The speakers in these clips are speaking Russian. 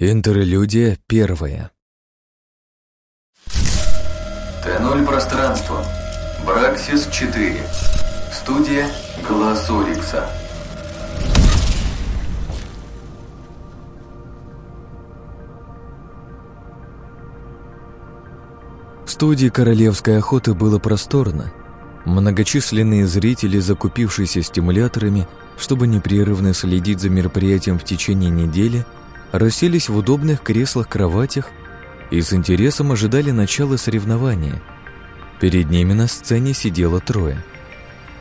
Интерлюдия первая. Т0 пространство. Браксис 4. Студия Глаз Орикса. В студии королевской охоты было просторно. Многочисленные зрители, закупившиеся стимуляторами, чтобы непрерывно следить за мероприятием в течение недели, расселись в удобных креслах-кроватях и с интересом ожидали начала соревнования. Перед ними на сцене сидело трое.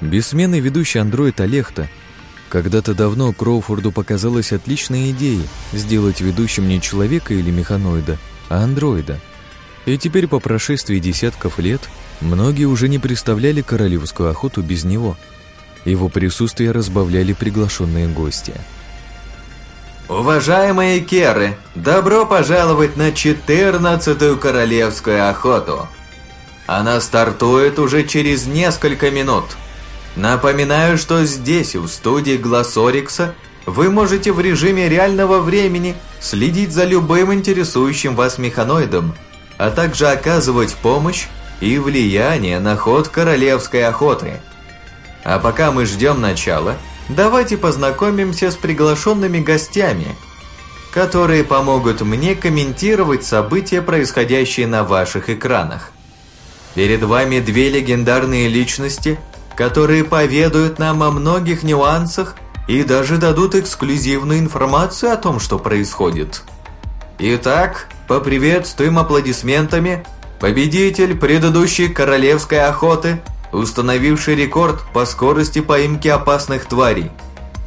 Бессменный ведущий андроид Олехта. Когда-то давно Кроуфорду показалась отличная идея сделать ведущим не человека или механоида, а андроида. И теперь по прошествии десятков лет многие уже не представляли королевскую охоту без него. Его присутствие разбавляли приглашенные гости – Уважаемые керы, добро пожаловать на 14-ю королевскую охоту. Она стартует уже через несколько минут. Напоминаю, что здесь, в студии Глассорикса, вы можете в режиме реального времени следить за любым интересующим вас механоидом, а также оказывать помощь и влияние на ход королевской охоты. А пока мы ждем начала – давайте познакомимся с приглашенными гостями, которые помогут мне комментировать события, происходящие на ваших экранах. Перед вами две легендарные личности, которые поведают нам о многих нюансах и даже дадут эксклюзивную информацию о том, что происходит. Итак, поприветствуем аплодисментами победитель предыдущей королевской охоты – установивший рекорд по скорости поимки опасных тварей.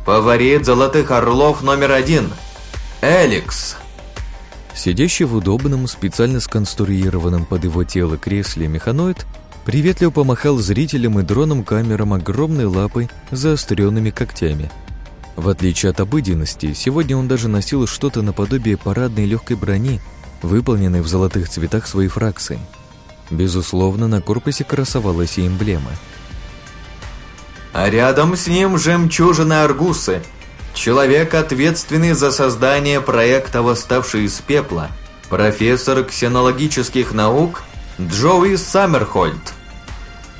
Фаворит Золотых Орлов номер один – Эликс. Сидящий в удобном, специально сконструированном под его тело кресле механоид приветливо помахал зрителям и дроном-камерам огромной лапой заостренными когтями. В отличие от обыденности, сегодня он даже носил что-то наподобие парадной легкой брони, выполненной в золотых цветах своей фракции – Безусловно, на корпусе красовалась и эмблема. А рядом с ним жемчужина Аргусы. Человек, ответственный за создание проекта «Восставший из пепла», профессор ксенологических наук Джоуи Саммерхольд.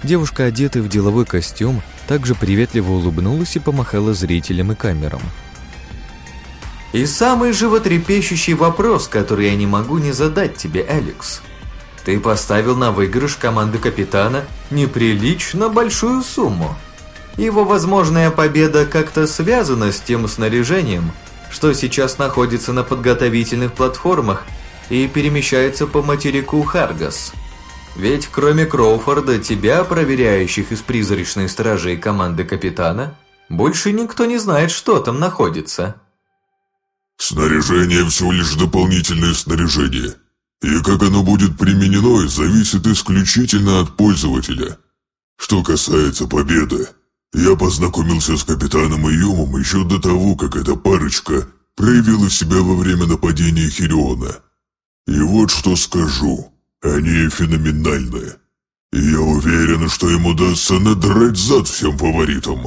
Девушка, одетая в деловой костюм, также приветливо улыбнулась и помахала зрителям и камерам. И самый животрепещущий вопрос, который я не могу не задать тебе, Алекс – ты поставил на выигрыш команды капитана неприлично большую сумму. Его возможная победа как-то связана с тем снаряжением, что сейчас находится на подготовительных платформах и перемещается по материку Харгас. Ведь кроме Кроуфорда, тебя, проверяющих из призрачной стражей команды капитана, больше никто не знает, что там находится. Снаряжение всего лишь дополнительное снаряжение. И как оно будет применено, зависит исключительно от пользователя. Что касается победы, я познакомился с капитаном Июмом еще до того, как эта парочка проявила себя во время нападения Хириона. И вот что скажу, они феноменальные. И я уверен, что им удастся надрать зад всем фаворитам.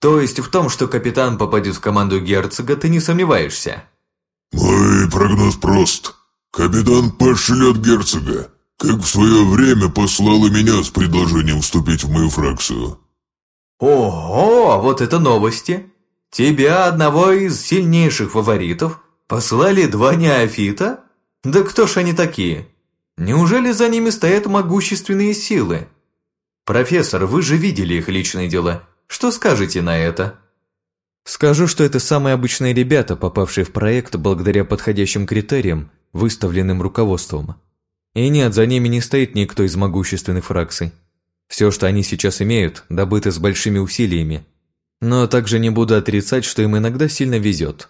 То есть в том, что капитан попадет в команду герцога, ты не сомневаешься? Мой прогноз прост. Капитан пошлет герцога, как в свое время послал и меня с предложением вступить в мою фракцию. Ого, вот это новости! Тебя, одного из сильнейших фаворитов, послали два неофита? Да кто ж они такие? Неужели за ними стоят могущественные силы? Профессор, вы же видели их личные дела. Что скажете на это? Скажу, что это самые обычные ребята, попавшие в проект благодаря подходящим критериям выставленным руководством. И нет, за ними не стоит никто из могущественных фракций. Все, что они сейчас имеют, добыто с большими усилиями. Но также не буду отрицать, что им иногда сильно везет.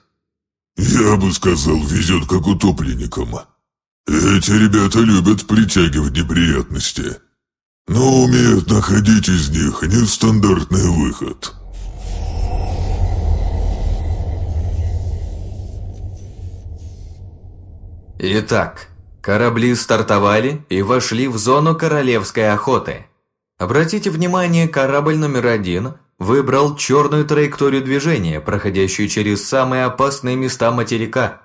Я бы сказал, везет как утопленникам. Эти ребята любят притягивать неприятности, но умеют находить из них нестандартный выход. Итак, корабли стартовали и вошли в зону королевской охоты. Обратите внимание, корабль номер один выбрал черную траекторию движения, проходящую через самые опасные места материка.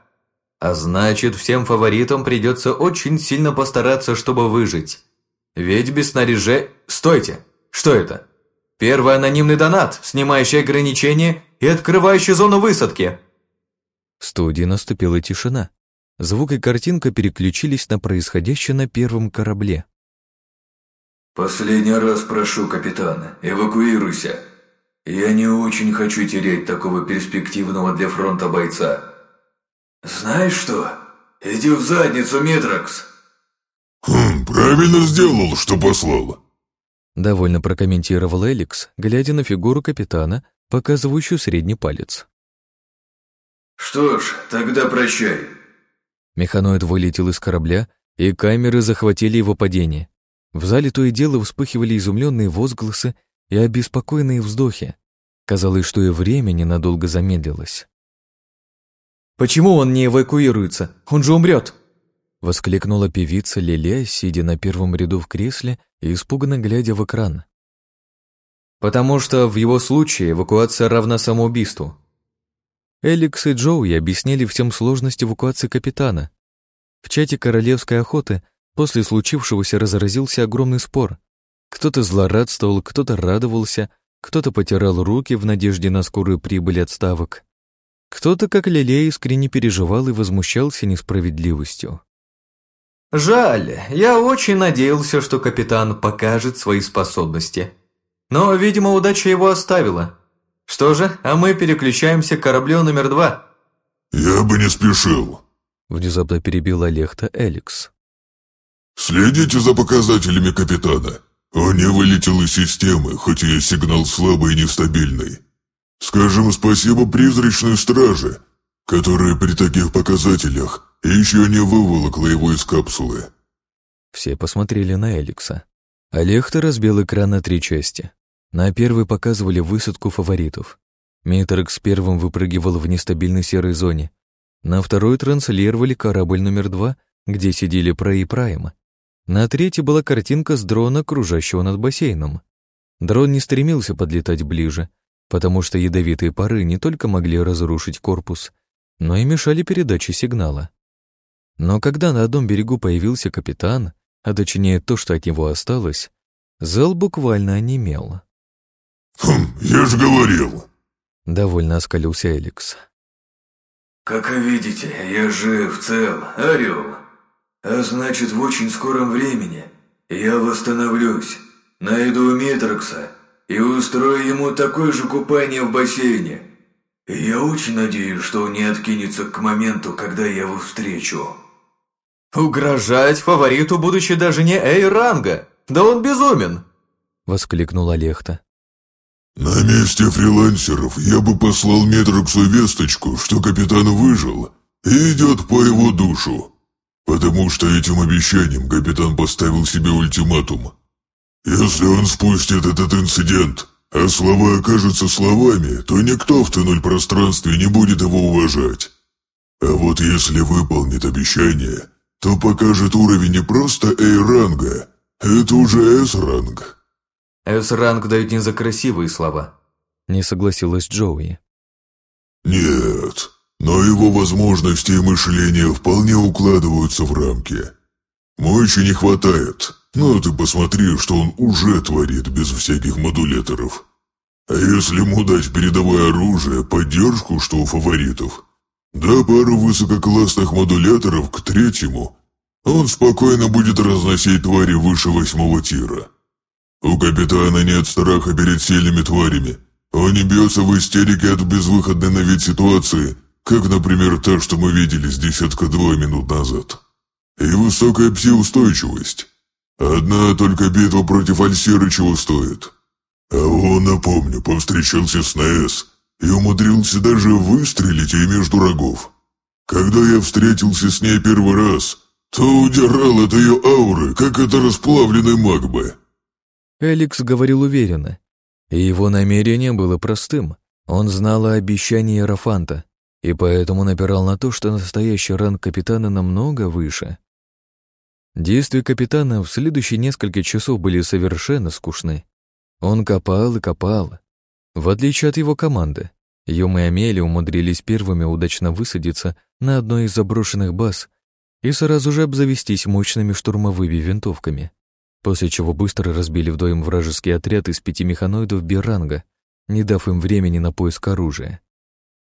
А значит, всем фаворитам придется очень сильно постараться, чтобы выжить. Ведь без снаряжения... Стойте! Что это? Первый анонимный донат, снимающий ограничения и открывающий зону высадки. В студии наступила тишина. Звук и картинка переключились на происходящее на первом корабле. «Последний раз прошу, капитан, эвакуируйся. Я не очень хочу терять такого перспективного для фронта бойца. Знаешь что? Иди в задницу, Митракс!» «Хм, правильно сделал, что послал!» Довольно прокомментировал Эликс, глядя на фигуру капитана, показывающую средний палец. «Что ж, тогда прощай». Механоид вылетел из корабля, и камеры захватили его падение. В зале то и дело вспыхивали изумленные возгласы и обеспокоенные вздохи. Казалось, что и время ненадолго замедлилось. «Почему он не эвакуируется? Он же умрет!» Воскликнула певица Лилия, сидя на первом ряду в кресле и испуганно глядя в экран. «Потому что в его случае эвакуация равна самоубийству». Эликс и Джоуи объяснили всем сложность эвакуации капитана. В чате королевской охоты после случившегося разразился огромный спор. Кто-то злорадствовал, кто-то радовался, кто-то потирал руки в надежде на скорую прибыль отставок. Кто-то, как Лилия, искренне переживал и возмущался несправедливостью. «Жаль, я очень надеялся, что капитан покажет свои способности. Но, видимо, удача его оставила. Что же, а мы переключаемся к кораблю номер два». «Я бы не спешил», — внезапно перебил Олегта Эликс. «Следите за показателями капитана. Он не вылетел из системы, хоть и сигнал слабый и нестабильный. Скажем спасибо призрачной страже, которая при таких показателях еще не выволокла его из капсулы. Все посмотрели на Эликса. Олегта разбил экран на три части. На первой показывали высадку фаворитов. Митрекс первым выпрыгивал в нестабильной серой зоне. На второй транслировали корабль номер два, где сидели Пра и Прайма. На третьей была картинка с дрона, кружащего над бассейном. Дрон не стремился подлетать ближе, потому что ядовитые пары не только могли разрушить корпус, но и мешали передаче сигнала. Но когда на одном берегу появился капитан, а точнее то, что от него осталось, зал буквально онемел. «Хм, я же говорил!» — довольно оскалился Эликс. «Как видите, я жив, цел, орел. А значит, в очень скором времени я восстановлюсь, найду Митрокса и устрою ему такое же купание в бассейне. И я очень надеюсь, что он не откинется к моменту, когда я его встречу». «Угрожать фавориту, будучи даже не Эй-ранга? Да он безумен!» — воскликнула Лехта. «На месте фрилансеров я бы послал Метроксу весточку, что капитан выжил и идет по его душу, потому что этим обещанием капитан поставил себе ультиматум. Если он спустит этот инцидент, а слова окажутся словами, то никто в Т-0 пространстве не будет его уважать. А вот если выполнит обещание, то покажет уровень не просто A-ранга, это уже S-ранг. S-ранг дают не за красивые слова. Не согласилась Джоуи. Нет, но его возможности и мышления вполне укладываются в рамки. Мойчи не хватает, но ты посмотри, что он уже творит без всяких модуляторов. А если ему дать передовое оружие, поддержку, что у фаворитов, да пару высококлассных модуляторов к третьему, он спокойно будет разносить твари выше восьмого тира. У капитана нет страха перед сильными тварями. Он не бьется в истерике от безвыходной на вид ситуации, как, например, та, что мы видели с десятка-два минут назад. И высокая пси-устойчивость. Одна только битва против Альсеры чего стоит. А он, напомню, повстречался с НАЭС и умудрился даже выстрелить ей между рогов. Когда я встретился с ней первый раз, то удирал от ее ауры, как от расплавленной магмы. Эликс говорил уверенно, и его намерение было простым. Он знал о обещании Рафанта, и поэтому напирал на то, что настоящий ранг капитана намного выше. Действия капитана в следующие несколько часов были совершенно скучны. Он копал и копал, в отличие от его команды. Юм и Амели умудрились первыми удачно высадиться на одной из заброшенных баз и сразу же обзавестись мощными штурмовыми винтовками, после чего быстро разбили вдвоем вражеский отряд из пяти механоидов Биранга, не дав им времени на поиск оружия.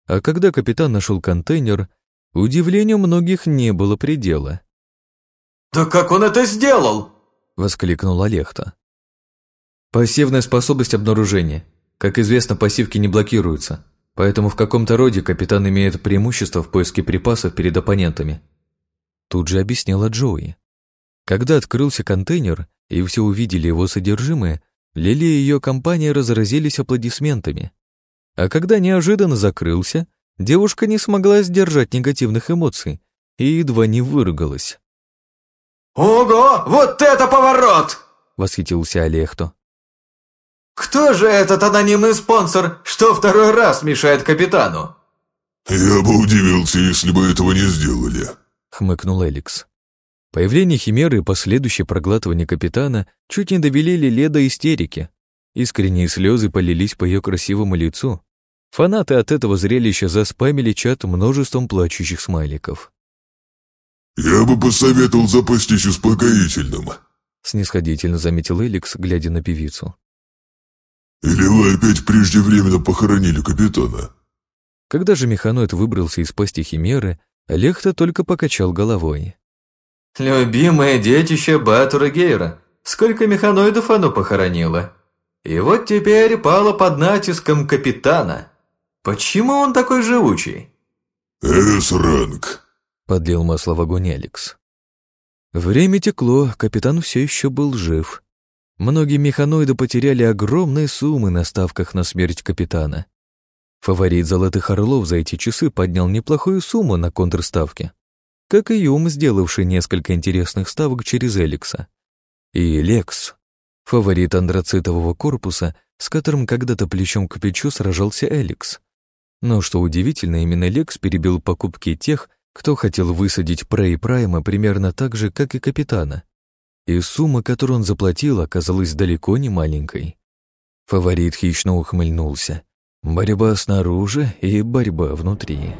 А когда капитан нашел контейнер, удивлению многих не было предела. «Да как он это сделал?» — воскликнул Олехта. «Пассивная способность обнаружения. Как известно, пассивки не блокируются, поэтому в каком-то роде капитан имеет преимущество в поиске припасов перед оппонентами». Тут же объяснила Джоуи. Когда открылся контейнер и все увидели его содержимое, Лили и ее компания разразились аплодисментами. А когда неожиданно закрылся, девушка не смогла сдержать негативных эмоций и едва не выругалась. «Ого, вот это поворот!» — восхитился Олехто. «Кто же этот анонимный спонсор, что второй раз мешает капитану?» «Я бы удивился, если бы этого не сделали», — хмыкнул Эликс. Появление Химеры и последующее проглатывание капитана чуть не довели Лиле до истерики. Искренние слезы полились по ее красивому лицу. Фанаты от этого зрелища заспамили чат множеством плачущих смайликов. «Я бы посоветовал запастись успокоительным», — снисходительно заметил Эликс, глядя на певицу. «Или вы опять преждевременно похоронили капитана?» Когда же механоид выбрался из пасти Химеры, Лехта только покачал головой. «Любимое детище Батура Гейра. Сколько механоидов оно похоронило? И вот теперь пало под натиском капитана. Почему он такой живучий?» «С-ранг», Подлил масло в огонь Алекс. Время текло, капитан все еще был жив. Многие механоиды потеряли огромные суммы на ставках на смерть капитана. Фаворит Золотых Орлов за эти часы поднял неплохую сумму на контрставке, как и Юм, сделавший несколько интересных ставок через Эликса. И Лекс, фаворит андрацитового корпуса, с которым когда-то плечом к плечу сражался Эликс. Но, что удивительно, именно Лекс перебил покупки тех, кто хотел высадить Прей Прайма примерно так же, как и капитана. И сумма, которую он заплатил, оказалась далеко не маленькой. Фаворит хищно ухмыльнулся. Борьба снаружи и борьба внутри.